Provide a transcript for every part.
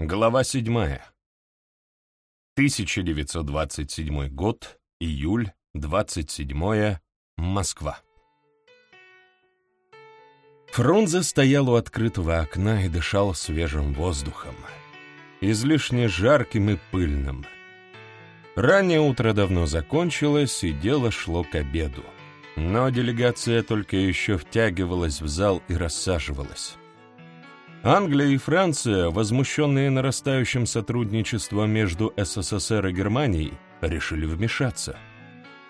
Глава 7. 1927 год, июль, 27 Москва. Фрунзе стоял у открытого окна и дышал свежим воздухом, излишне жарким и пыльным. Раннее утро давно закончилось, и дело шло к обеду. Но делегация только еще втягивалась в зал и рассаживалась. Англия и Франция, возмущенные нарастающим сотрудничеством между СССР и Германией, решили вмешаться.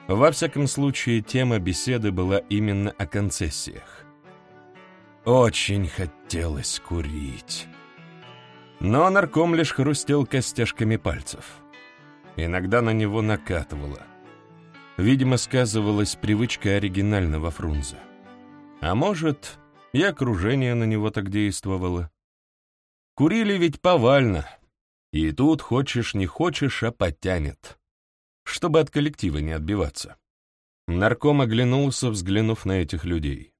Во всяком случае, тема беседы была именно о концессиях. Очень хотелось курить. Но нарком лишь хрустел костяшками пальцев. Иногда на него накатывало. Видимо, сказывалась привычка оригинального Фрунзе. А может, и окружение на него так действовало. Курили ведь повально, и тут хочешь не хочешь, а потянет, чтобы от коллектива не отбиваться. Нарком оглянулся, взглянув на этих людей.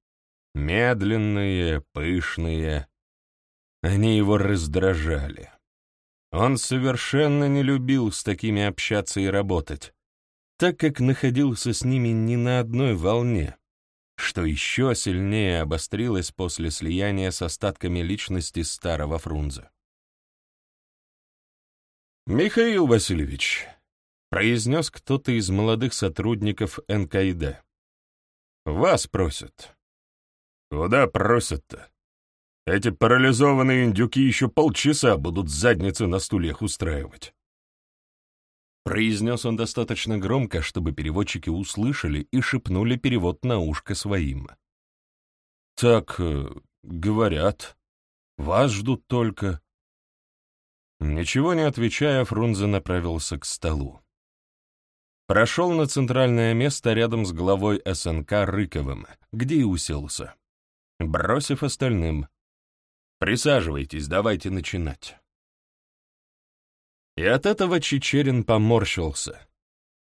Медленные, пышные. Они его раздражали. Он совершенно не любил с такими общаться и работать, так как находился с ними не на одной волне, что еще сильнее обострилось после слияния с остатками личности старого Фрунзе. «Михаил Васильевич», — произнес кто-то из молодых сотрудников НКИД, — «вас просят». «Куда просят-то? Эти парализованные индюки еще полчаса будут задницы на стульях устраивать». Произнес он достаточно громко, чтобы переводчики услышали и шепнули перевод на ушко своим. «Так, э, говорят. Вас ждут только...» Ничего не отвечая, Фрунзе направился к столу. Прошел на центральное место рядом с главой СНК Рыковым, где и уселся, бросив остальным. «Присаживайтесь, давайте начинать». И от этого Чечерин поморщился,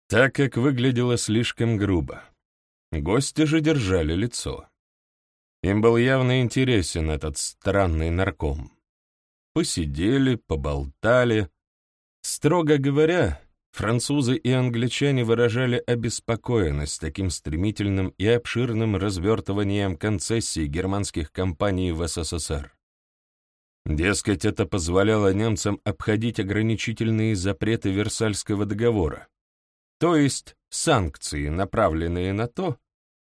так как выглядело слишком грубо. Гости же держали лицо. Им был явно интересен этот странный нарком. Посидели, поболтали. Строго говоря, французы и англичане выражали обеспокоенность таким стремительным и обширным развертыванием концессий германских компаний в СССР. Дескать, это позволяло немцам обходить ограничительные запреты Версальского договора, то есть санкции, направленные на то,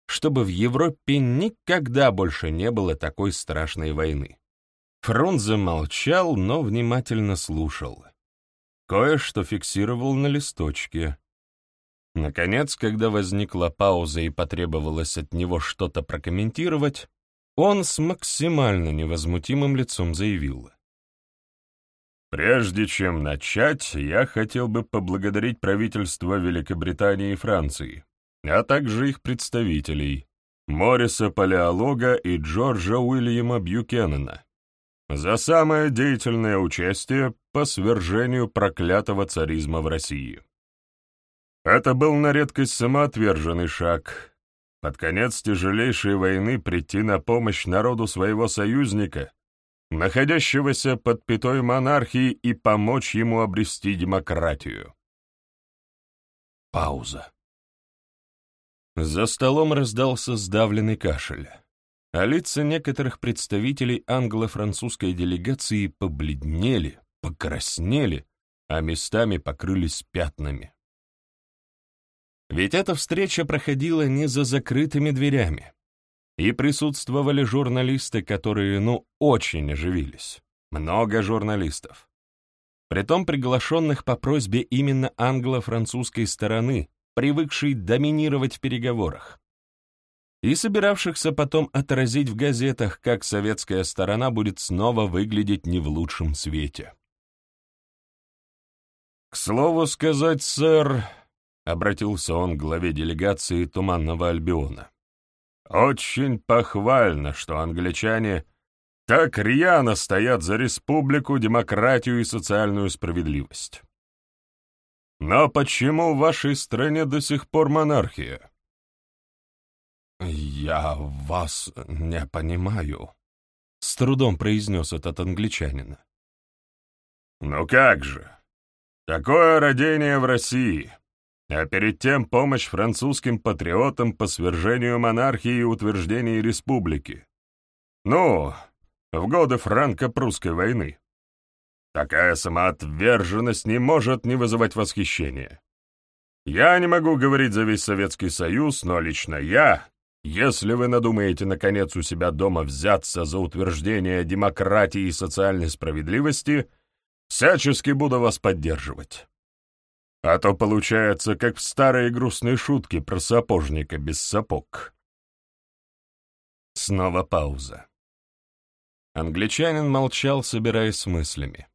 чтобы в Европе никогда больше не было такой страшной войны. Фрунзе молчал, но внимательно слушал. Кое-что фиксировал на листочке. Наконец, когда возникла пауза и потребовалось от него что-то прокомментировать, он с максимально невозмутимым лицом заявил. «Прежде чем начать, я хотел бы поблагодарить правительство Великобритании и Франции, а также их представителей, Мориса Палеолога и Джорджа Уильяма Бьюкеннена, за самое деятельное участие по свержению проклятого царизма в России. Это был на редкость самоотверженный шаг, под конец тяжелейшей войны прийти на помощь народу своего союзника, находящегося под пятой монархии, и помочь ему обрести демократию. Пауза. За столом раздался сдавленный кашель, а лица некоторых представителей англо-французской делегации побледнели, покраснели, а местами покрылись пятнами. Ведь эта встреча проходила не за закрытыми дверями. И присутствовали журналисты, которые, ну, очень оживились. Много журналистов. Притом приглашенных по просьбе именно англо-французской стороны, привыкшей доминировать в переговорах. И собиравшихся потом отразить в газетах, как советская сторона будет снова выглядеть не в лучшем свете. К слову сказать, сэр, — обратился он к главе делегации Туманного Альбиона. «Очень похвально, что англичане так рьяно стоят за республику, демократию и социальную справедливость. Но почему в вашей стране до сих пор монархия?» «Я вас не понимаю», — с трудом произнес этот англичанин. Ну как же? Такое родение в России, а перед тем помощь французским патриотам по свержению монархии и утверждению республики. Ну, в годы франко-прусской войны. Такая самоотверженность не может не вызывать восхищения. Я не могу говорить за весь Советский Союз, но лично я, если вы надумаете наконец у себя дома взяться за утверждение демократии и социальной справедливости, всячески буду вас поддерживать. А то получается, как в старые грустные шутки про сапожника без сапог. Снова пауза. Англичанин молчал, собираясь с мыслями.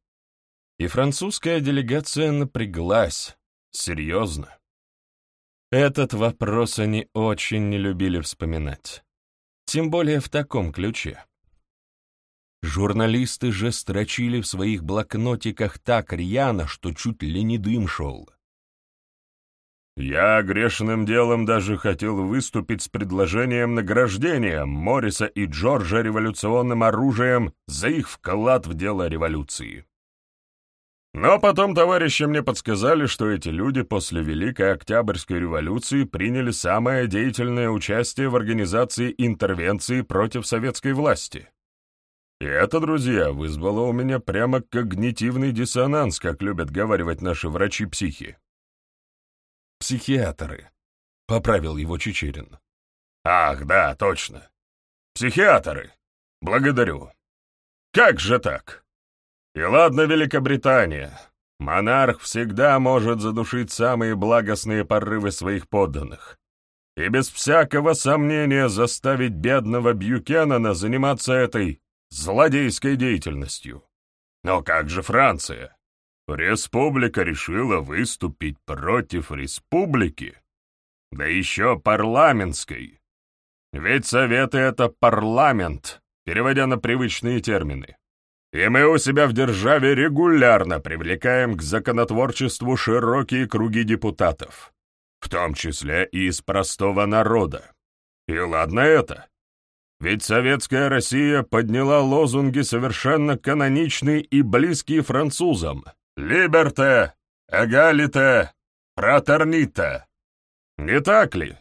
И французская делегация напряглась. Серьезно. Этот вопрос они очень не любили вспоминать. Тем более в таком ключе. Журналисты же строчили в своих блокнотиках так рьяно, что чуть ли не дым шел. Я грешным делом даже хотел выступить с предложением награждения Морриса и Джорджа революционным оружием за их вклад в дело революции. Но потом товарищи мне подсказали, что эти люди после Великой Октябрьской революции приняли самое деятельное участие в организации интервенции против советской власти. И это, друзья, вызвало у меня прямо когнитивный диссонанс, как любят говаривать наши врачи-психи психиатры», — поправил его Чечерин. «Ах, да, точно. Психиатры. Благодарю. Как же так? И ладно, Великобритания. Монарх всегда может задушить самые благостные порывы своих подданных и без всякого сомнения заставить бедного Бьюкенана заниматься этой злодейской деятельностью. Но как же Франция? Республика решила выступить против республики, да еще парламентской. Ведь Советы — это парламент, переводя на привычные термины. И мы у себя в державе регулярно привлекаем к законотворчеству широкие круги депутатов, в том числе и из простого народа. И ладно это. Ведь советская Россия подняла лозунги совершенно каноничные и близкие французам — «Либерте, эгалите, фратерните». Не так ли?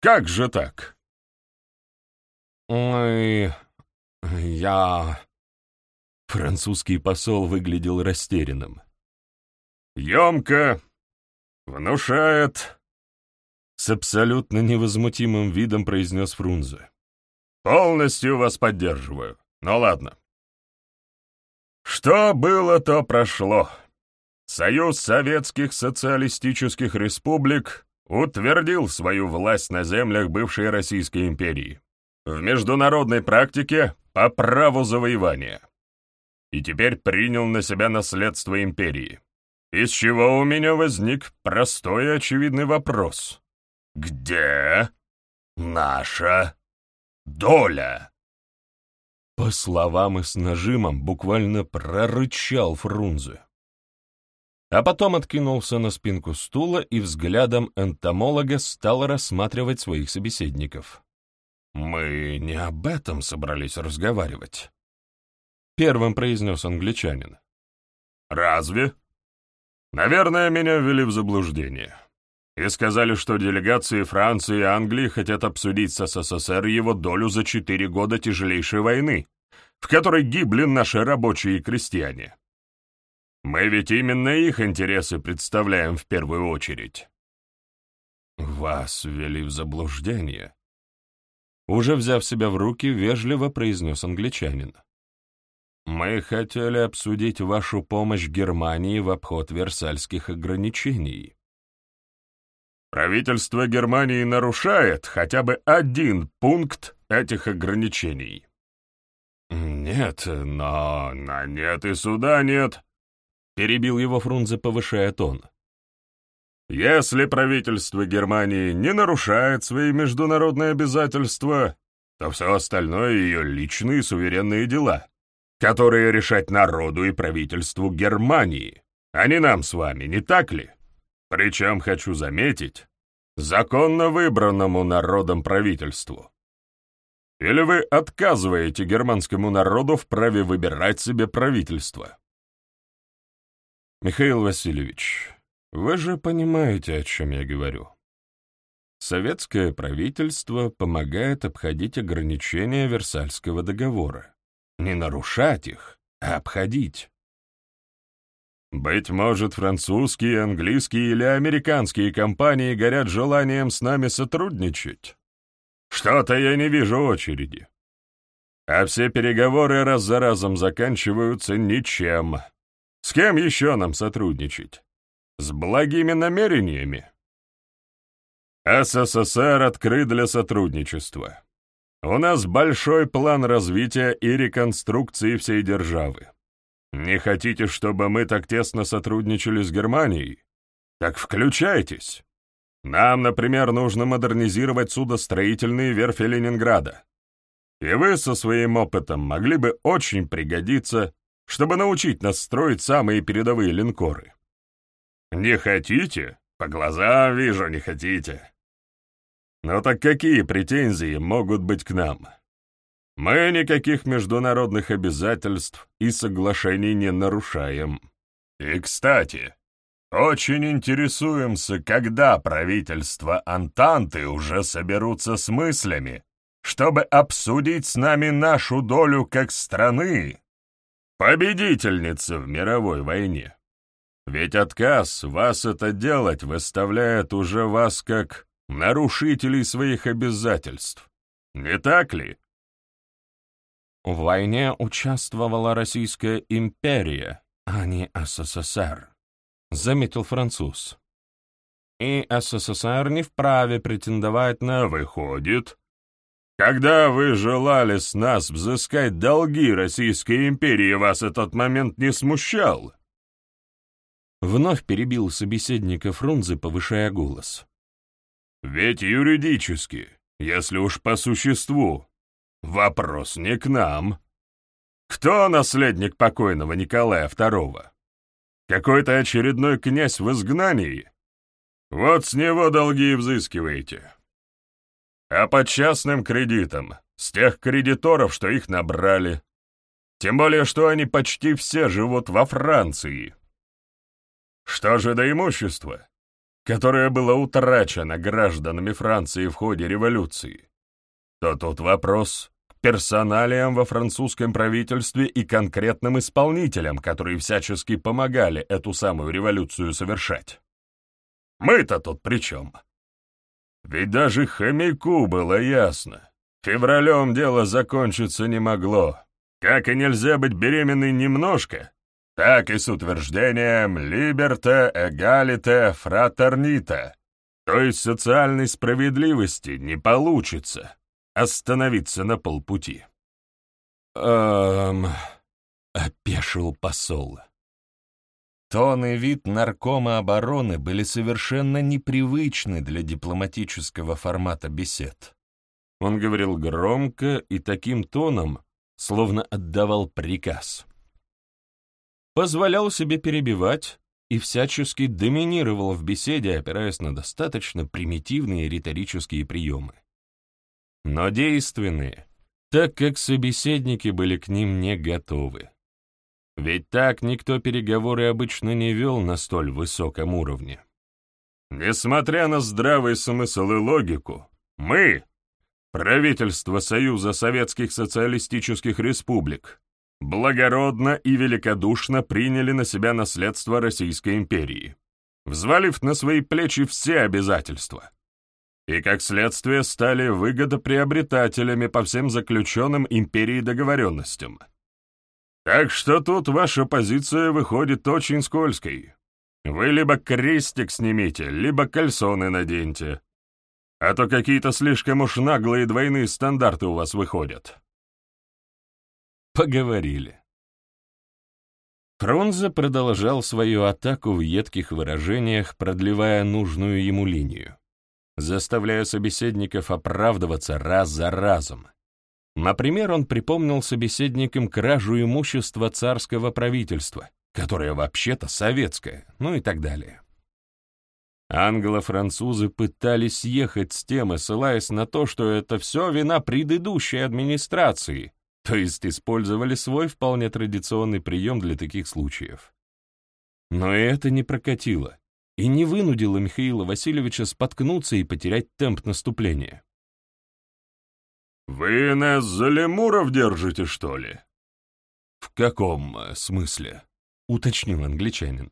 Как же так? «Ой, я...» Французский посол выглядел растерянным. «Емко, внушает...» С абсолютно невозмутимым видом произнес Фрунзе. «Полностью вас поддерживаю. Ну ладно. Что было, то прошло. Союз Советских Социалистических Республик утвердил свою власть на землях бывшей Российской империи в международной практике по праву завоевания. И теперь принял на себя наследство империи. Из чего у меня возник простой и очевидный вопрос. Где наша доля? По словам и с нажимом буквально прорычал Фрунзе. А потом откинулся на спинку стула и взглядом энтомолога стал рассматривать своих собеседников. «Мы не об этом собрались разговаривать», — первым произнес англичанин. «Разве? Наверное, меня ввели в заблуждение. И сказали, что делегации Франции и Англии хотят обсудить с СССР его долю за четыре года тяжелейшей войны, в которой гибли наши рабочие и крестьяне. Мы ведь именно их интересы представляем в первую очередь. Вас ввели в заблуждение. Уже взяв себя в руки, вежливо произнес англичанин. Мы хотели обсудить вашу помощь Германии в обход Версальских ограничений. Правительство Германии нарушает хотя бы один пункт этих ограничений. «Нет, но на нет и суда нет», — перебил его Фрунзе, повышая тон. «Если правительство Германии не нарушает свои международные обязательства, то все остальное ее личные суверенные дела, которые решать народу и правительству Германии, а не нам с вами, не так ли? Причем, хочу заметить, законно выбранному народом правительству. Или вы отказываете германскому народу в праве выбирать себе правительство? Михаил Васильевич, вы же понимаете, о чем я говорю. Советское правительство помогает обходить ограничения Версальского договора. Не нарушать их, а обходить. Быть может, французские, английские или американские компании горят желанием с нами сотрудничать? Что-то я не вижу очереди. А все переговоры раз за разом заканчиваются ничем. С кем еще нам сотрудничать? С благими намерениями? СССР открыт для сотрудничества. У нас большой план развития и реконструкции всей державы. Не хотите, чтобы мы так тесно сотрудничали с Германией? Так включайтесь. Нам, например, нужно модернизировать судостроительные верфи Ленинграда. И вы со своим опытом могли бы очень пригодиться, чтобы научить нас строить самые передовые линкоры. Не хотите? По глазам вижу, не хотите. Но так какие претензии могут быть к нам? Мы никаких международных обязательств и соглашений не нарушаем. И, кстати, очень интересуемся, когда правительства Антанты уже соберутся с мыслями, чтобы обсудить с нами нашу долю как страны, победительницы в мировой войне. Ведь отказ вас это делать выставляет уже вас как нарушителей своих обязательств. Не так ли? В войне участвовала Российская империя, а не СССР, заметил француз. И СССР не вправе претендовать на «выходит». Когда вы желали с нас взыскать долги Российской империи, вас этот момент не смущал? Вновь перебил собеседника Фрунзе, повышая голос. Ведь юридически, если уж по существу, вопрос не к нам. Кто наследник покойного Николая II? Какой-то очередной князь в изгнании? Вот с него долги взыскиваете. А по частным кредитам, с тех кредиторов, что их набрали. Тем более, что они почти все живут во Франции. Что же до имущества? которое было утрачено гражданами Франции в ходе революции, то тут вопрос персоналиям во французском правительстве и конкретным исполнителям, которые всячески помогали эту самую революцию совершать. Мы-то тут при чем? Ведь даже хомяку было ясно. Февралем дело закончиться не могло. Как и нельзя быть беременной немножко, так и с утверждением «либерте, эгалите, фратерните», то есть социальной справедливости, не получится остановиться на полпути. «Эм...» — опешил посол. Тон и вид наркома обороны были совершенно непривычны для дипломатического формата бесед. Он говорил громко и таким тоном, словно отдавал приказ позволял себе перебивать и всячески доминировал в беседе, опираясь на достаточно примитивные риторические приемы. Но действенные, так как собеседники были к ним не готовы. Ведь так никто переговоры обычно не вел на столь высоком уровне. Несмотря на здравый смысл и логику, мы, правительство Союза Советских Социалистических Республик, благородно и великодушно приняли на себя наследство Российской империи, взвалив на свои плечи все обязательства. И, как следствие, стали выгодоприобретателями по всем заключенным империей договоренностям. Так что тут ваша позиция выходит очень скользкой. Вы либо крестик снимите, либо кальсоны наденьте. А то какие-то слишком уж наглые двойные стандарты у вас выходят. Поговорили. Фрунзе продолжал свою атаку в едких выражениях, продлевая нужную ему линию, заставляя собеседников оправдываться раз за разом. Например, он припомнил собеседникам кражу имущества царского правительства, которое вообще-то советское, ну и так далее. Англо-французы пытались съехать с темы, ссылаясь на то, что это все вина предыдущей администрации, то есть использовали свой вполне традиционный прием для таких случаев. Но это не прокатило и не вынудило Михаила Васильевича споткнуться и потерять темп наступления. «Вы нас за лемуров держите, что ли?» «В каком э, смысле?» — уточнил англичанин.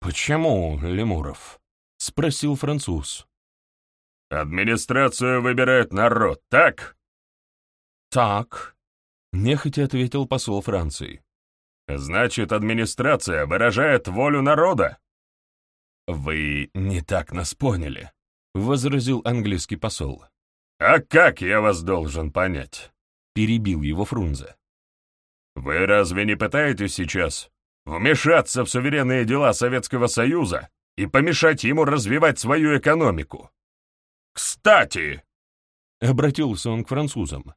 «Почему лемуров?» — спросил француз. «Администрацию выбирает народ, так?» «Так», — нехотя ответил посол Франции. «Значит, администрация выражает волю народа?» «Вы не так нас поняли», — возразил английский посол. «А как я вас должен понять?» — перебил его Фрунзе. «Вы разве не пытаетесь сейчас вмешаться в суверенные дела Советского Союза и помешать ему развивать свою экономику? Кстати!» — обратился он к французам.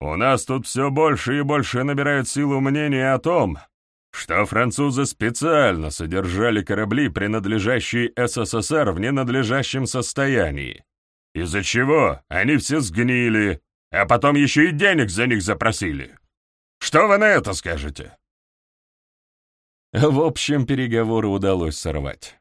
«У нас тут все больше и больше набирает силу мнения о том, что французы специально содержали корабли, принадлежащие СССР, в ненадлежащем состоянии, из-за чего они все сгнили, а потом еще и денег за них запросили. Что вы на это скажете?» В общем, переговоры удалось сорвать.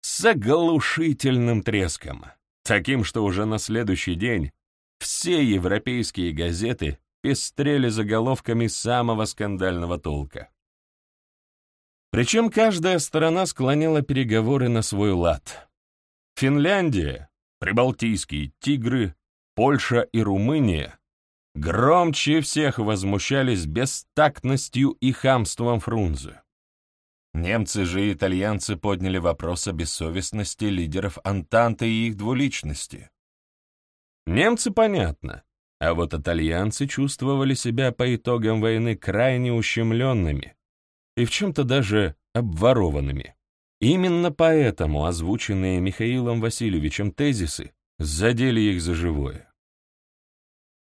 С оглушительным треском. Таким, что уже на следующий день все европейские газеты пестрели заголовками самого скандального толка. Причем каждая сторона склоняла переговоры на свой лад. Финляндия, Прибалтийские тигры, Польша и Румыния громче всех возмущались бестактностью и хамством Фрунзе. Немцы же и итальянцы подняли вопрос о бессовестности лидеров Антанты и их двуличности. Немцы понятно, а вот итальянцы чувствовали себя по итогам войны крайне ущемленными и в чем-то даже обворованными. Именно поэтому озвученные Михаилом Васильевичем тезисы задели их за живое.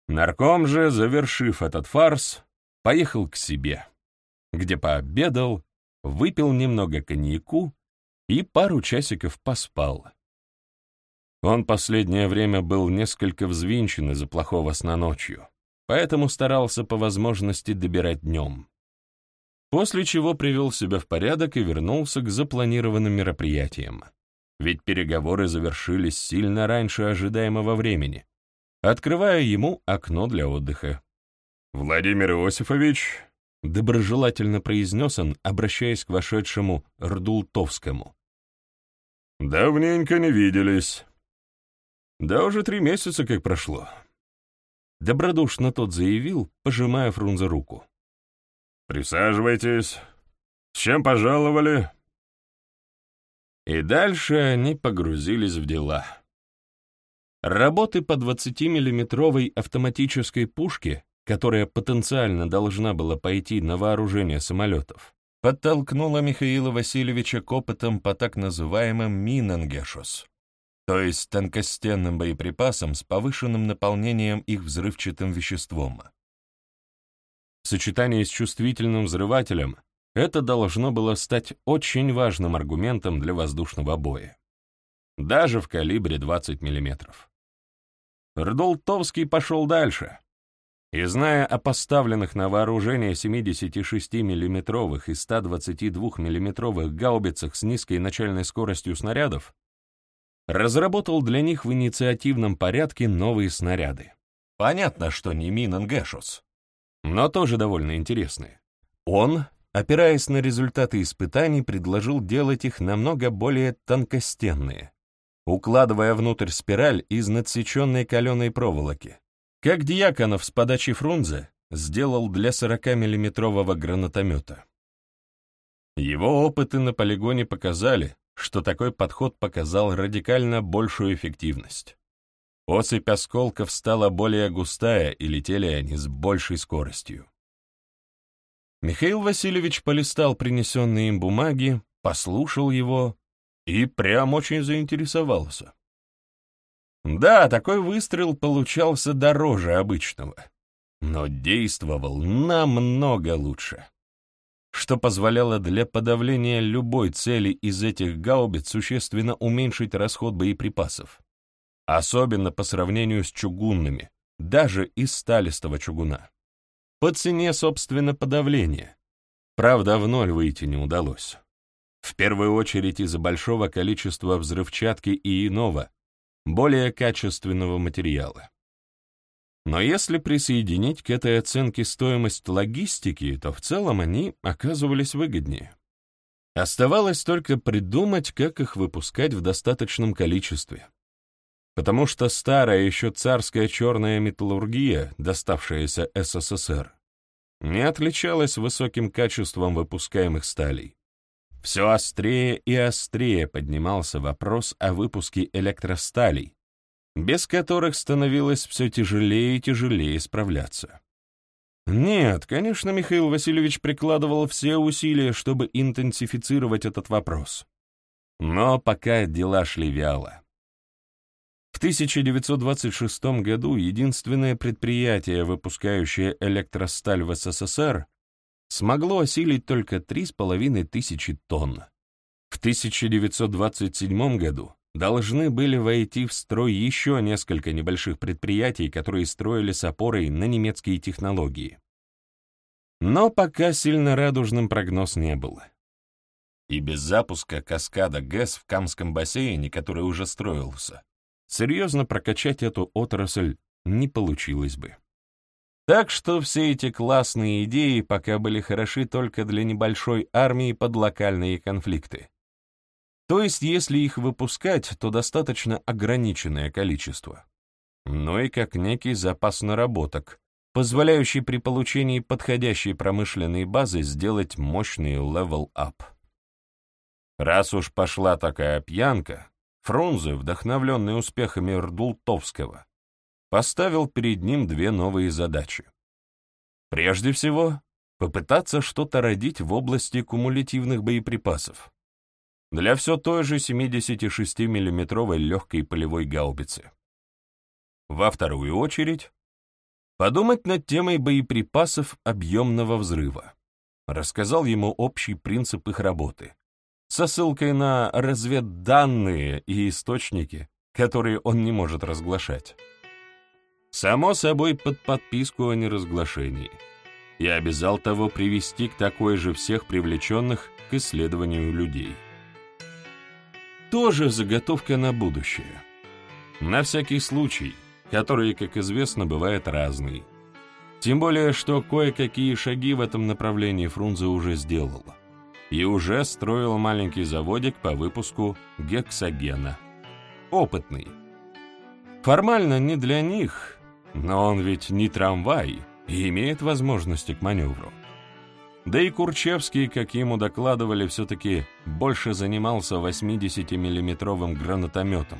Нарком же, завершив этот фарс, поехал к себе, где пообедал, выпил немного коньяку и пару часиков поспал. Он последнее время был несколько взвинчен из-за плохого сна ночью, поэтому старался по возможности добирать днем. После чего привел себя в порядок и вернулся к запланированным мероприятиям. Ведь переговоры завершились сильно раньше ожидаемого времени, открывая ему окно для отдыха. «Владимир Иосифович», — доброжелательно произнес он, обращаясь к вошедшему Рдултовскому. «Давненько не виделись». «Да уже три месяца как прошло». Добродушно тот заявил, пожимая Фрунзе руку. «Присаживайтесь. С чем пожаловали?» И дальше они погрузились в дела. Работы по 20-миллиметровой автоматической пушке, которая потенциально должна была пойти на вооружение самолетов, подтолкнула Михаила Васильевича к опытам по так называемым «минангешос», то есть тонкостенным боеприпасам с повышенным наполнением их взрывчатым веществом. В сочетании с чувствительным взрывателем это должно было стать очень важным аргументом для воздушного боя. Даже в калибре 20 мм. Рдолтовский пошел дальше. И зная о поставленных на вооружение 76 миллиметровых и 122 миллиметровых гаубицах с низкой начальной скоростью снарядов, разработал для них в инициативном порядке новые снаряды. Понятно, что не Минангешус, но тоже довольно интересные. Он, опираясь на результаты испытаний, предложил делать их намного более тонкостенные, укладывая внутрь спираль из надсеченной каленой проволоки, как Дьяконов с подачи Фрунзе сделал для 40-миллиметрового гранатомета. Его опыты на полигоне показали, что такой подход показал радикально большую эффективность. Осыпь осколков стала более густая, и летели они с большей скоростью. Михаил Васильевич полистал принесенные им бумаги, послушал его и прям очень заинтересовался. Да, такой выстрел получался дороже обычного, но действовал намного лучше, что позволяло для подавления любой цели из этих гаубиц существенно уменьшить расход боеприпасов особенно по сравнению с чугунными, даже из сталистого чугуна. По цене, собственно, подавления. Правда, в ноль выйти не удалось. В первую очередь из-за большого количества взрывчатки и иного, более качественного материала. Но если присоединить к этой оценке стоимость логистики, то в целом они оказывались выгоднее. Оставалось только придумать, как их выпускать в достаточном количестве. Потому что старая еще царская черная металлургия, доставшаяся СССР, не отличалась высоким качеством выпускаемых сталей. Все острее и острее поднимался вопрос о выпуске электросталей, без которых становилось все тяжелее и тяжелее справляться. Нет, конечно, Михаил Васильевич прикладывал все усилия, чтобы интенсифицировать этот вопрос. Но пока дела шли вяло. В 1926 году единственное предприятие, выпускающее электросталь в СССР, смогло осилить только 3,5 тысячи тонн. В 1927 году должны были войти в строй еще несколько небольших предприятий, которые строили с опорой на немецкие технологии. Но пока сильно радужным прогноз не был. И без запуска каскада ГЭС в Камском бассейне, который уже строился, серьезно прокачать эту отрасль не получилось бы. Так что все эти классные идеи пока были хороши только для небольшой армии под локальные конфликты. То есть, если их выпускать, то достаточно ограниченное количество. Но и как некий запас наработок, позволяющий при получении подходящей промышленной базы сделать мощный level-up. Раз уж пошла такая пьянка, Фрунзе, вдохновленный успехами Рдултовского, поставил перед ним две новые задачи. Прежде всего, попытаться что-то родить в области кумулятивных боеприпасов для все той же 76 миллиметровой легкой полевой гаубицы. Во вторую очередь, подумать над темой боеприпасов объемного взрыва. Рассказал ему общий принцип их работы, со ссылкой на разведданные и источники, которые он не может разглашать. Само собой, под подписку о неразглашении. Я обязал того привести к такой же всех привлеченных к исследованию людей тоже заготовка на будущее. На всякий случай, который, как известно, бывает разный. Тем более, что кое-какие шаги в этом направлении Фрунзе уже сделал. И уже строил маленький заводик по выпуску гексогена. Опытный. Формально не для них, но он ведь не трамвай и имеет возможности к маневру. Да и Курчевский, как ему докладывали, все-таки больше занимался 80-миллиметровым гранатометом,